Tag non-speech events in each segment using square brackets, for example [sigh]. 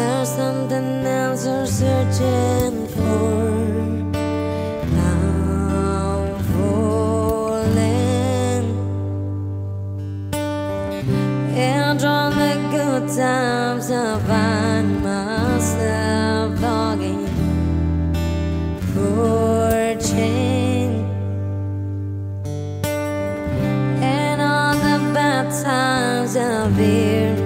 There's something else I'm searching for. I'm falling. And on the good times, I find myself longing for change. And on the bad times, I fear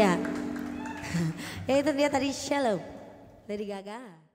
Ya. [laughs] ya itu dia tadi Shallow dari Gaga.